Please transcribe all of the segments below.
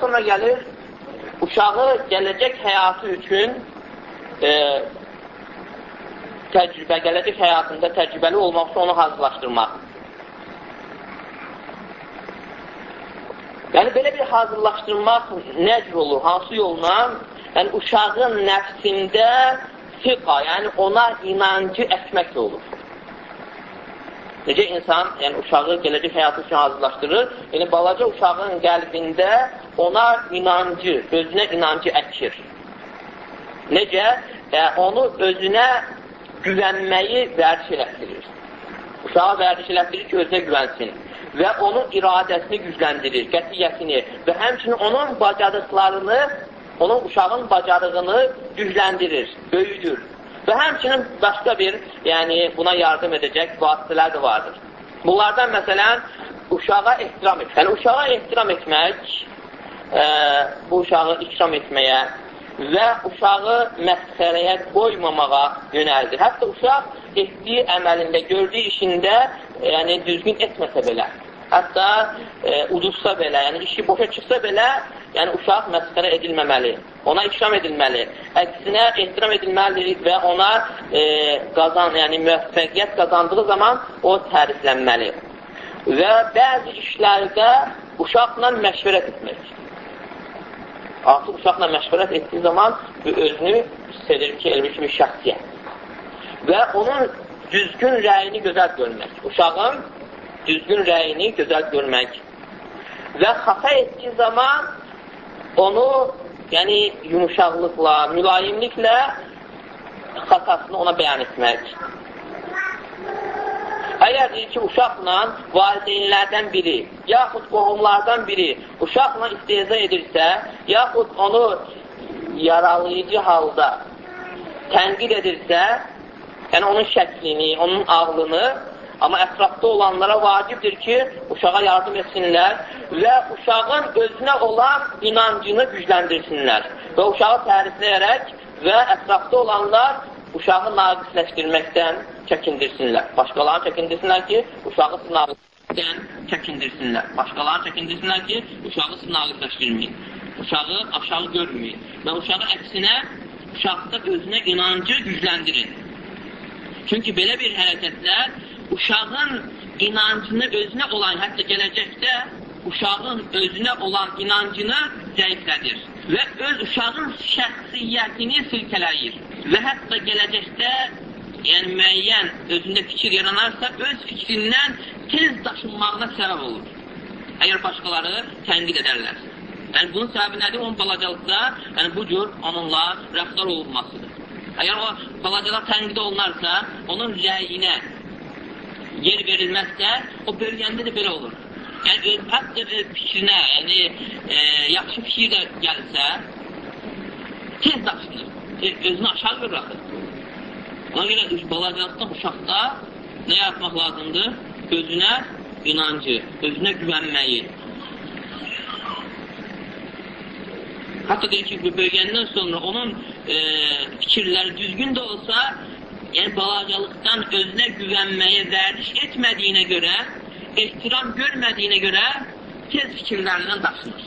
Sonra gəlir, uşağı gələcək həyatı üçün e, təcrübə, gələcək həyatında təcrübəli olmaq üçün onu hazırlaşdırmaq. Yəni, belə bir hazırlaşdırmaq nə cür olur, hansı yolla? Yəni, uşağın nəfsində fiqa, yəni ona inancı əkmək olur. Necə insan, yəni uşağı gələcək həyatı üçün hazırlaşdırır, yəni balaca uşağın qəlbində ona inancı, özünə inancı əkir. Necə? E, onu özünə güvənməyi vərdiş elətdirir. Uşağa vərdiş elətdirir ki, özünə güvənsin və onun iradəsini gücləndirir, qətiyyətini və həmçinin onun bacarıqlarını, onun uşağın bacarığını gücləndirir, böyüdür. Və həmçinin başqa bir, yəni buna yardım edəcək vasitələr də vardır. Bunlardan məsələn, uşağa ehtiram etmək. Yəni, uşağa ehtiram etmək, e, bu uşağı ikram etməyə və uşağı məsxərəyə qoymamağa yönəldir. Hətta uşaq etdiyi əməlində, gördüyü işində yəni, düzgün etməsə belə, hətta e, uduzsa belə, yəni işi boşa çıxsa belə, yəni uşaq məsxərə edilməməli, ona ikram edilməli, əksinə ehtiram edilməlidir və ona e, qazan, yəni müvəffəqiyyət qazandığı zaman o təriflənməli. Və bəzi işlərdə uşaqla məşvərət etmək. Artıq uşaqla məşvərət etdiyi zaman özünü hiss edir ki, elmiş bir şəxsiyyət. Və onun düzgün rəyini gözəl görmək. Uşağın düzgün rəyini gözəl görmək. Və xəfə etdiyi zaman onu yəni yumuşaqlıqla, mülayimliklə xatasını ona bəyan etmək. Əgər deyir ki, uşaqla valideynlərdən biri, yaxud qohumlardan biri uşaqla istehza edirsə, yaxud onu yaralayıcı halda tənqid edirsə, yəni onun şəklini, onun ağlını Amma ətrafda olanlara vacibdir ki, uşağa yardım etsinlər və uşağın özünə olan inancını gücləndirsinlər və uşağı tərifləyərək və ətrafda olanlar uşağı naqisləşdirməkdən çəkindirsinlər. Başqalarını çəkindirsinlər ki, uşağı sınaqdan çəkindirsinlər. Başqalarını çəkindirsinlər ki, uşağı sınaqləşdirməyin. Uşağı aşağı görməyin və uşağı əksinə uşaqda özünə inancı gücləndirin. Çünki belə bir hərəkətlər uşağın inancını özünə olan, hətta gələcəkdə uşağın özünə olan inancını zəiflədir və öz uşağın şəxsiyyətini silkələyir və hətta gələcəkdə yəni müəyyən özündə fikir yaranarsa, öz fikrindən tez daşınmağına səbəb olur. Əgər başqaları tənqid edərlərsə. Yəni, bunun səbəbi nədir? Onun balacalıqda, yəni bu cür onunla rəftar olunmasıdır. Əgər o balacalar tənqid olunarsa, onun rəyinə, yer verilməzsə, o bölgəndə də belə olur. Yəni, hətta fikrinə, yəni e, yaxşı fikir də gəlsə, tez daşınır. E, özünü aşağı görür axı. Ona görə balacaqdan uşaqda nə yapmaq lazımdır? Özünə inancı, özünə güvənməyi. Hətta deyir ki, bu bölgəndən sonra onun e, fikirləri düzgün də olsa, yəni balacalıqdan özünə güvənməyə vərdiş etmədiyinə görə, ehtiram görmədiyinə görə tez fikirlərindən daşınır.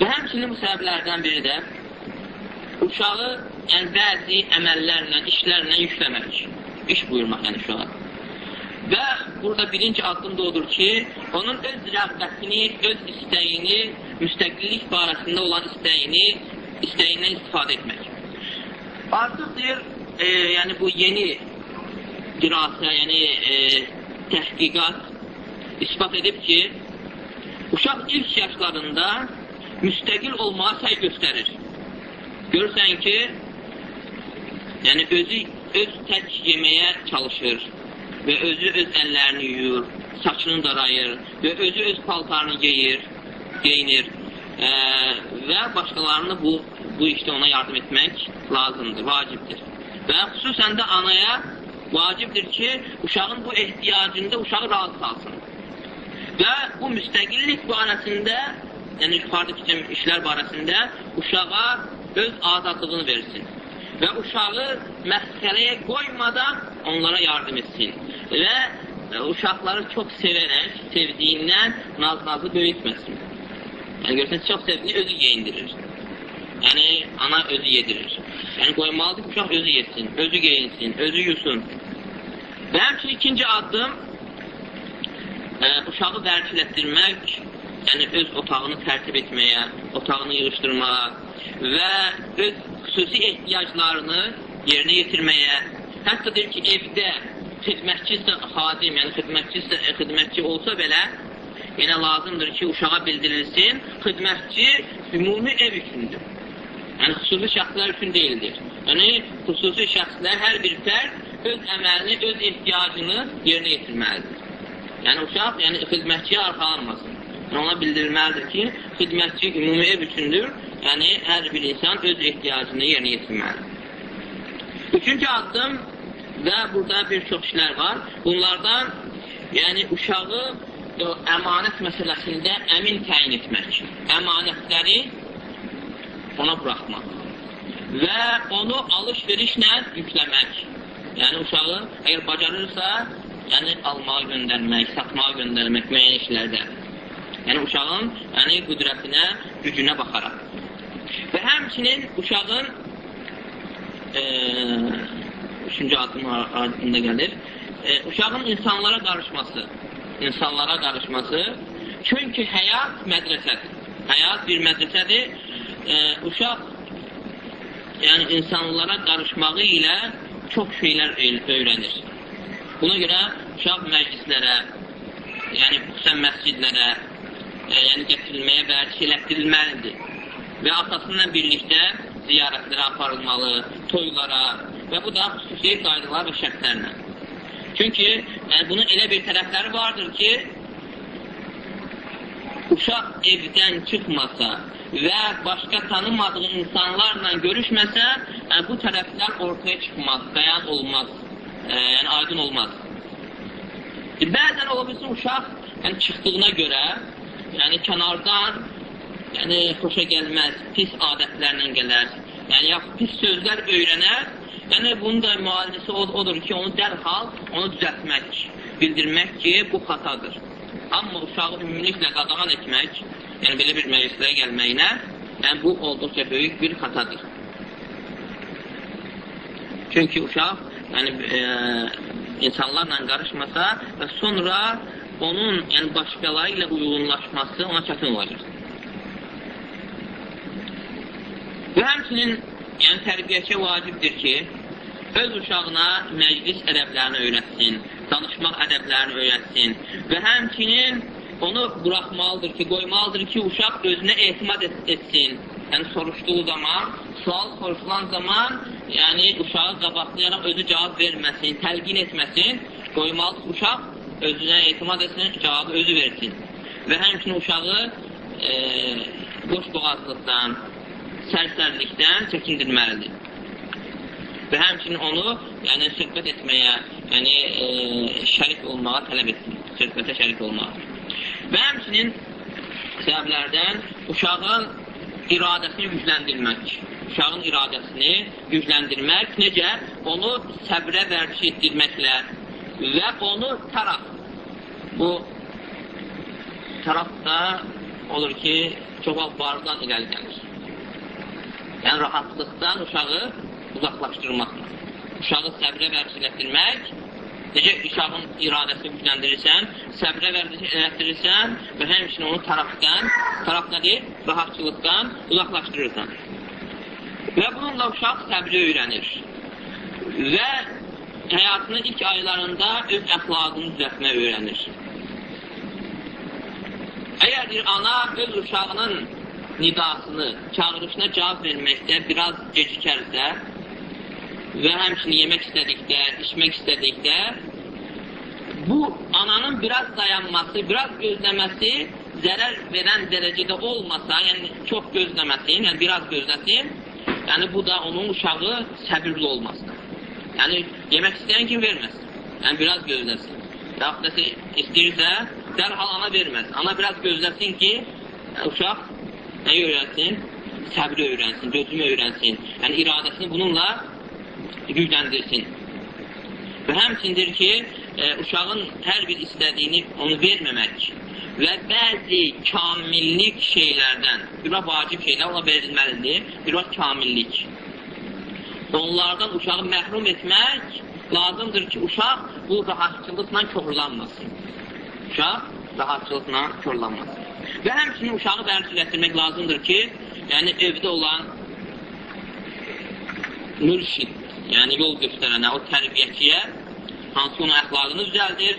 Və həmçinin bu səbəblərdən biri də uşağı yəni, bəzi əməllərlə, işlərlə yükləmək, iş buyurmaq yəni uşağa. Və burada birinci addım da odur ki, onun öz rəğbətini, öz istəyini, müstəqillik barəsində olan istəyini, istəyindən istifadə etmək. Artıq deyir, e, yəni bu yeni dirasə, yəni e, təhqiqat ispat edib ki, uşaq ilk yaşlarında müstəqil olmağa səy göstərir. Görürsən ki, yəni özü öz tək yeməyə çalışır və özü öz əllərini yuyur, saçını darayır və özü öz paltarını geyir, geyinir ə, və başqalarını bu bu işdə ona yardım etmək lazımdır, vacibdir. Və xüsusən də anaya vacibdir ki, uşağın bu ehtiyacında uşağı razı salsın. Və bu müstəqillik barəsində, yəni yuxarıda keçən işlər barəsində uşağa öz azadlığını versin. Və uşağı məsələyə qoymadan onlara yardım etsin. Və uşaqları çox sevərək, sevdiyindən naz-nazı böyütməsin. Yəni, görürsünüz, çox sevdiyi özü geyindirir. Yəni, ana özü yedirir. Yəni, qoymalıdır ki, uşaq özü yesin, özü geyinsin, özü yusun. Və həmçin ikinci addım, ə, e, uşağı vərkilətdirmək, yəni öz otağını tərtib etməyə, otağını yığışdırmağa və öz xüsusi ehtiyaclarını yerinə yetirməyə, hətta deyir ki, evdə xidmətçi isə xadim, yəni xidmətçi isə xidmətçi olsa belə, yenə lazımdır ki, uşağa bildirilsin, xidmətçi ümumi ev üçündür. Yəni, xüsusi şəxslər üçün deyildir. Yəni, xüsusi şəxslər hər bir fərd öz əməlini, öz ehtiyacını yerinə yetirməlidir. Yəni, uşaq yəni, xidmətçiyə arxalanmasın. Yəni, ona bildirilməlidir ki, xidmətçi ümumi ev üçündür. Yəni, hər bir insan öz ehtiyacını yerinə yetirməlidir. Üçüncü addım və burada bir çox işlər var. Bunlardan, yəni uşağı o, əmanət məsələsində əmin təyin etmək, əmanətləri ona buraxmaq və onu alış-verişlə yükləmək. Yəni uşağı əgər bacarırsa, yəni almağa göndərmək, satmağa göndərmək müəyyən işlərdə. Yəni uşağın yəni, qüdrətinə, gücünə baxaraq. Və həmçinin uşağın e, üçüncü addım ardında gəlir. E, uşağın insanlara qarışması, insanlara qarışması, çünki həyat mədrəsədir. Həyat bir mədrəsədir. E, uşaq yəni insanlara qarışmağı ilə çox şeylər öyrənir. Buna görə uşaq məclislərə, yəni xüsusən məscidlərə, e, yəni gətirilməyə vərdiş elətdirilməlidir. Və atasıyla birlikdə ziyarətlərə aparılmalı, toylara və bu da xüsusi qaydalar və şərtlərlə. Çünki yəni, bunun elə bir tərəfləri vardır ki, uşaq evdən çıxmasa və başqa tanımadığı insanlarla görüşməsə, yəni, bu tərəflər ortaya çıxmaz, bəyan olmaz, e, yəni aydın olmaz. E, bəzən ola bilsin uşaq yəni, çıxdığına görə, yəni kənardan yəni xoşa gəlməz, pis adətlərlə gələr, yəni yaxud pis sözlər öyrənər, yəni bunun da müalicəsi odur ki, onu dərhal onu düzəltmək, bildirmək ki, bu xatadır. Amma uşağı ümumiliklə qadağan etmək, yəni belə bir məclislərə gəlməyinə, yəni bu olduqca böyük bir xatadır. Çünki uşaq yəni, e, insanlarla qarışmasa və sonra onun yəni, başqaları ilə uyğunlaşması ona çətin olacaq. Və həmçinin yəni, tərbiyəçi vacibdir ki, öz uşağına məclis ədəblərini öyrətsin, danışmaq ədəblərini öyrətsin və həmçinin onu buraxmalıdır ki, qoymalıdır ki, uşaq özünə etimad et etsin. Yəni, soruşduğu zaman, sual soruşulan zaman, yəni uşağı qabaqlayaraq özü cavab verməsin, təlqin etməsin, qoymalıdır uşaq özünə etimad etsin, cavabı özü versin. Və həmçinin uşağı e, boş boğazlıqdan, sərsərlikdən çəkindirməlidir. Və həmçinin onu yəni, söhbət etməyə, yəni e, şərik olmağa tələb etsin, söhbətə şərik olmağa. Və həmçinin səbəblərdən uşağın iradəsini gücləndirmək. Uşağın iradəsini gücləndirmək, necə? Onu səbrə vərdiş etdirməklə və onu taraf. Bu taraf da olur ki, çox vardan irəli gəlir. Yəni, rahatlıqdan uşağı uzaqlaşdırmaqla. Uşağı səbrə vərsilətdirmək, necə uşağın iradəsini gücləndirirsən, səbrə vərsilətdirirsən və həmçinin onu tarafdan, taraf nədir? Rahatçılıqdan uzaqlaşdırırsan. Və bununla uşaq səbri öyrənir. Və həyatının ilk aylarında öz əxlaqını düzəltmək öyrənir. Əgər bir ana öz uşağının nidasını, çağırışına cavab verməkdə biraz gecikərsə və həmçinin yemək istədikdə, içmək istədikdə bu ananın biraz dayanması, biraz gözləməsi zərər verən dərəcədə olmasa, yəni çox gözləməsin, yəni biraz gözləsin, yəni bu da onun uşağı səbirli olmasıdır. Yəni yemək istəyən kim verməsin, yəni biraz gözləsin. Yaxud nəsə istəyirsə, dərhal ana verməz. Ana biraz gözləsin ki, uşaq nəyi öyrənsin? Səbri öyrənsin, dözümü öyrənsin. Yəni, iradəsini bununla gücləndirsin. Və həmçindir ki, e, uşağın hər bir istədiyini onu verməmək və bəzi kamillik şeylərdən, bir vacib şeylər ona verilməlidir, bir kamillik. Onlardan uşağı məhrum etmək lazımdır ki, uşaq bu rahatçılıqla korlanmasın. Uşaq rahatçılıqla korlanmasın. Və həmçinin uşağı vərdişləşdirmək lazımdır ki, yəni evdə olan mürşid, yəni yol göstərənə, o tərbiyyəçiyə, hansı onun əxlaqını düzəldir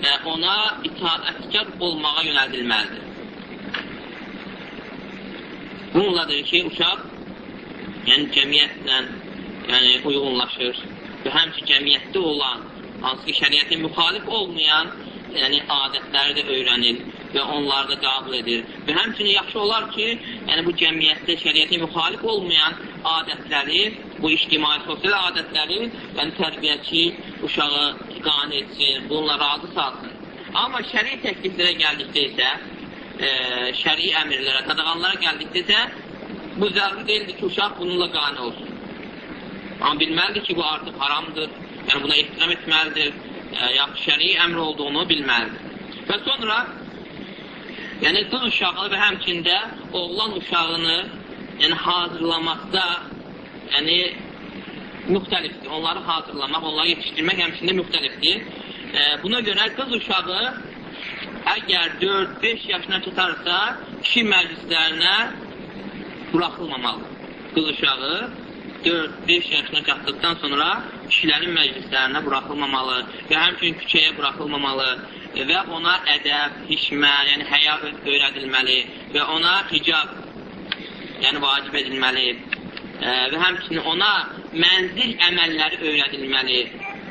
və ona itaətkar olmağa yönəldilməlidir. Bununladır ki, uşaq yəni cəmiyyətlə yəni, uyğunlaşır və həmçin cəmiyyətdə olan, hansı ki, şəriyyətin müxalif olmayan yəni, adətləri də öyrənir və onları da qəbul edir. Və həmçinin yaxşı olar ki, yəni bu cəmiyyətdə şəriyyəti müxalif olmayan adətləri, bu ictimai sosial adətləri, yəni tərbiyəçi uşağı qane etsin, bununla razı salsın. Amma şəri təkliflərə gəldikdə isə, e, şəri əmirlərə, qadağanlara gəldikdə isə, bu zəruri deyildir ki, uşaq bununla qane olsun. Amma bilməlidir ki, bu artıq haramdır, yəni buna ehtiram etməlidir, e, yaxşı şəri əmr olduğunu bilməlidir. Və sonra Yəni, qız uşağı və həmçində oğlan uşağını yəni, hazırlamaqda yəni, müxtəlifdir. Onları hazırlamaq, onları yetişdirmək həmçində müxtəlifdir. E, buna görə qız uşağı əgər 4-5 yaşına çatarsa, kişi məclislərinə buraxılmamalıdır. Qız uşağı 4-5 yaşına çatdıqdan sonra kişilərin məclislərinə buraxılmamalı və həmçinin küçəyə buraxılmamalı və ona ədəb, hişmə, yəni həya öyrədilməli və ona hicab, yəni vacib edilməli və həmçinin ona mənzil əməlləri öyrədilməli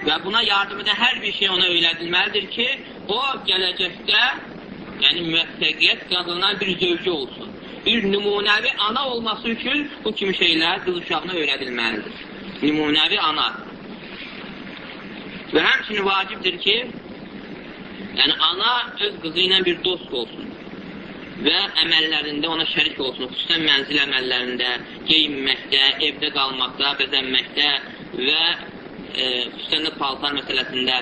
və buna yardım edən hər bir şey ona öyrədilməlidir ki, o gələcəkdə yəni müvəffəqiyyət qazanan bir zövcü olsun. Bir nümunəvi ana olması üçün bu kimi şeylər qız uşağına öyrədilməlidir. Nümunəvi ana. Və həmçinin vacibdir ki, Yəni, ana öz qızı ilə bir dost olsun və əməllərində ona şərik olsun, xüsusən mənzil əməllərində, geyinməkdə, evdə qalmaqda, bəzənməkdə və e, xüsusən də paltar məsələsində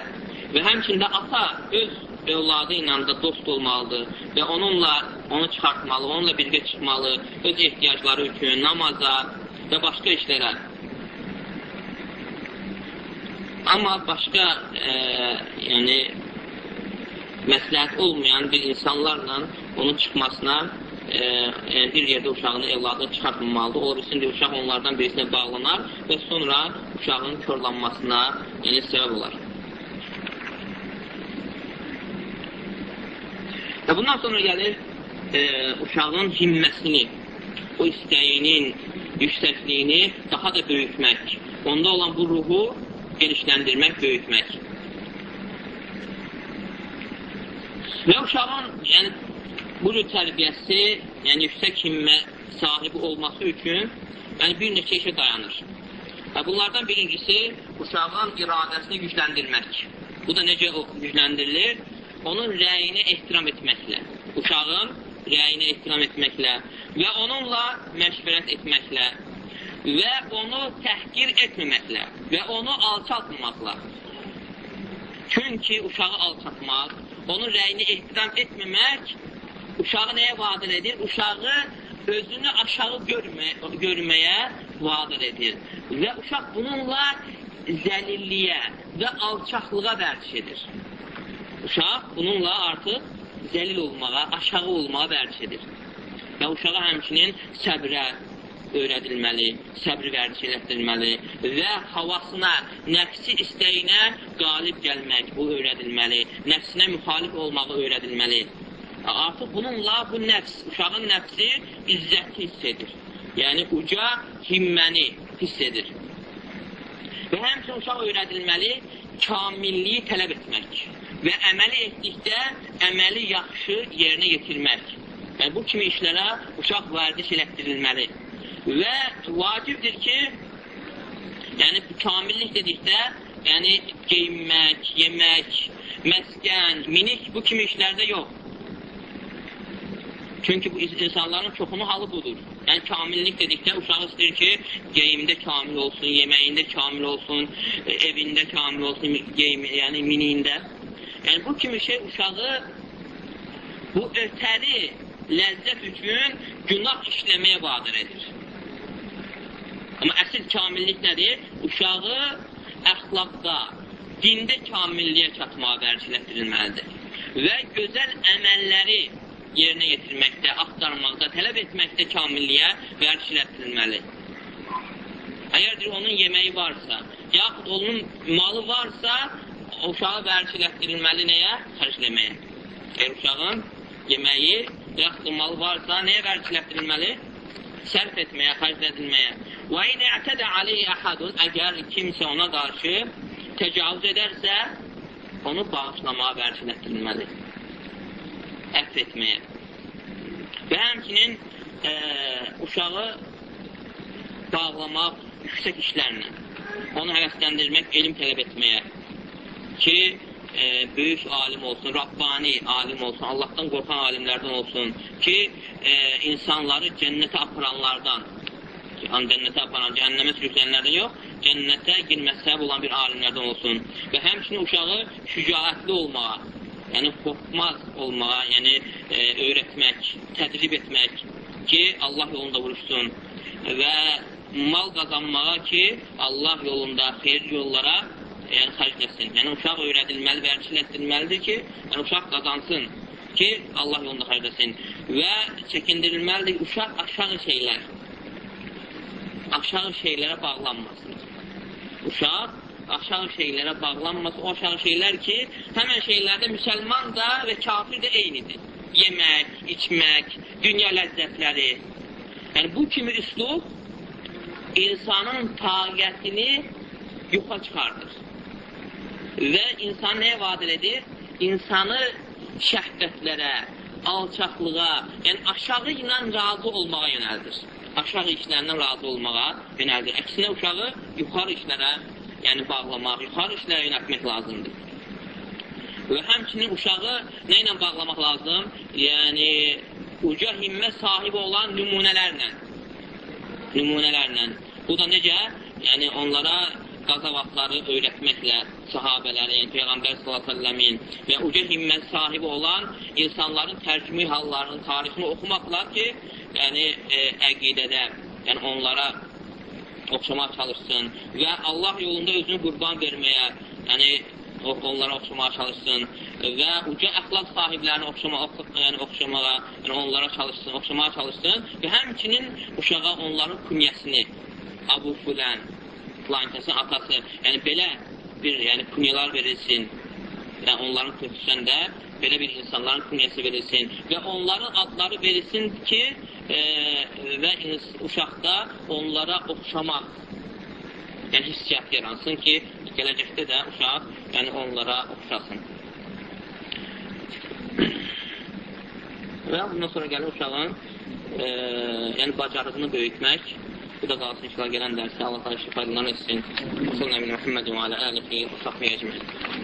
və həmçində ata öz övladı ilə də dost olmalıdır və onunla onu çıxartmalı, onunla birgə çıxmalı, öz ehtiyacları üçün, namaza və başqa işlərə. Amma başqa e, yəni məsləhət olmayan bir insanlarla onun çıxmasına e, e, bir yerdə uşağını, evladını çıxartmamalıdır. Ola bilsin ki, uşaq onlardan birisinə bağlanar və sonra uşağın körlanmasına yəni, səbəb olar. Və bundan sonra gəlir e, uşağın himməsini, o istəyinin yüksəkliyini daha da böyütmək, onda olan bu ruhu genişləndirmək, böyütmək. Və uşağın yəni, bu cür tərbiyəsi, yəni yüksək himmə sahibi olması üçün yəni, bir neçə işə dayanır. Və bunlardan birincisi, uşağın iradəsini gücləndirmək. Bu da necə gücləndirilir? Onun rəyini ehtiram etməklə. Uşağın rəyini ehtiram etməklə və onunla məşvərət etməklə və onu təhqir etməməklə və onu alçaltmamaqla. Çünki uşağı alçatmaq onun rəyini ehtiram etməmək uşağı nəyə vadil edir? Uşağı özünü aşağı görmə, görməyə vadil edir. Və uşaq bununla zəlilliyə və alçaqlığa vərdiş edir. Uşaq bununla artıq zəlil olmağa, aşağı olmağa vərdiş edir. Və uşağa həmçinin səbrə, öyrədilməli, səbr vərdiş elətdirilməli və havasına, nəfsi istəyinə qalib gəlmək bu öyrədilməli, nəfsinə müxalif olmağı öyrədilməli. Artıq bununla bu nəfs, uşağın nəfsi izzəti hiss edir. Yəni, uca himməni hiss edir. Və həmçin uşaq öyrədilməli kamilliyi tələb etmək və əməli etdikdə əməli yaxşı yerinə yetirmək. Yəni, bu kimi işlərə uşaq vərdiş elətdirilməli. Və vacibdir ki, yəni kamillik dedikdə, yəni geyinmək, yemək, məskən, minik bu kimi işlərdə yox. Çünki bu insanların çoxunun halı budur. Yəni, kamillik dedikdə uşaq istəyir ki, geyimdə kamil olsun, yeməyində kamil olsun, evində kamil olsun, geyim, yəni miniyində. Yəni, bu kimi şey uşağı bu ötəri ləzzət üçün günah işləməyə vadir edir. Amma əsl kamillik nədir? Uşağı əxlaqda, dində kamilliyə çatmağa vərçilətdirilməlidir. Və gözəl əməlləri yerinə yetirməkdə, axtarmaqda, tələb etməkdə kamilliyə vərçilətdirilməli. Əgər onun yeməyi varsa, yaxud onun malı varsa, uşağı vərçilətdirilməli nəyə? Xərcləməyə. Əgər uşağın yeməyi, yaxud malı varsa, nəyə vərçilətdirilməli? Sərf etməyə, xərclədilməyə. Və inə ətədə aleyhi əhədun, əgər kimsə ona qarşı təcavüz edərsə, onu bağışlamağa vərçilətdirilməli əfv etməyə. Və həmçinin e, uşağı bağlamaq yüksək işlərlə, onu həvəsləndirmək, elm tələb etməyə ki, e, böyük alim olsun, Rabbani alim olsun, Allahdan qorxan alimlərdən olsun ki, e, insanları cənnətə aparanlardan, cənnətə aparan, cəhənnəmə sürüklənlərdən yox, cənnətə girməsə səbəb olan bir alimlərdən olsun və həmçinin uşağı şücaətli olmağa, yəni qorxmaz olmağa, yəni e, öyrətmək, tədrib etmək ki, Allah yolunda vuruşsun və mal qazanmağa ki, Allah yolunda, xeyir yollara yəni, xərcləsin. Yəni, uşaq öyrədilməli və ərçilətdirilməlidir ki, yəni, uşaq qazansın ki, Allah yolunda xərcləsin. Və çəkindirilməlidir uşaq aşağı şeylər, aşağı şeylərə bağlanmasın. Uşaq aşağı şeylərə bağlanması, o aşağı şeylər ki, həmən şeylərdə müsəlman da və kafir də eynidir. Yemək, içmək, dünya ləzzətləri. Yəni, bu kimi üslub insanın taqətini yoxa çıxardır. Və insan nəyə vadil edir? İnsanı şəhvətlərə, alçaqlığa, yəni aşağı ilə razı olmağa yönəldir. Aşağı işlərindən razı olmağa yönəldir. Əksinə uşağı yuxarı işlərə yəni bağlamaq, yuxarı işlərə yönətmək lazımdır. Və həmçinin uşağı nə ilə bağlamaq lazım? Yəni, uca himmə sahibi olan nümunələrlə. Nümunələrlə. Bu da necə? Yəni, onlara qazavatları öyrətməklə sahabələri, yəni Peyğəmbər s.ə.v-in və uca himmə sahibi olan insanların tərcümü hallarının tarixini oxumaqla ki, yəni e, əqidədə, yəni onlara oxşamağa çalışsın və Allah yolunda özünü qurban verməyə, yəni onlara oxşamağa çalışsın və uca əxlaq sahiblərini oxşama, ox, yəni, oxşamağa, yəni onlara çalışsın, oxşamağa çalışsın və həmçinin uşağa onların künyəsini Abu Fulən, filankəsin atası, yəni belə bir yəni, künyalar verilsin, yəni onların köksündə belə bir insanların künyəsi verilsin və onların adları verilsin ki, e, və uşaqda onlara oxşamaq, yəni hissiyyat yaransın ki, gələcəkdə də uşaq yəni onlara oxşasın. və bundan sonra gəlir uşağın e, yəni bacarığını böyütmək. Bu da qalsın inşallah gələn dərsi Allah şifalarını etsin. Sallallahu əleyhi və səlləm və alə alihi və səhbihi ecmaîn.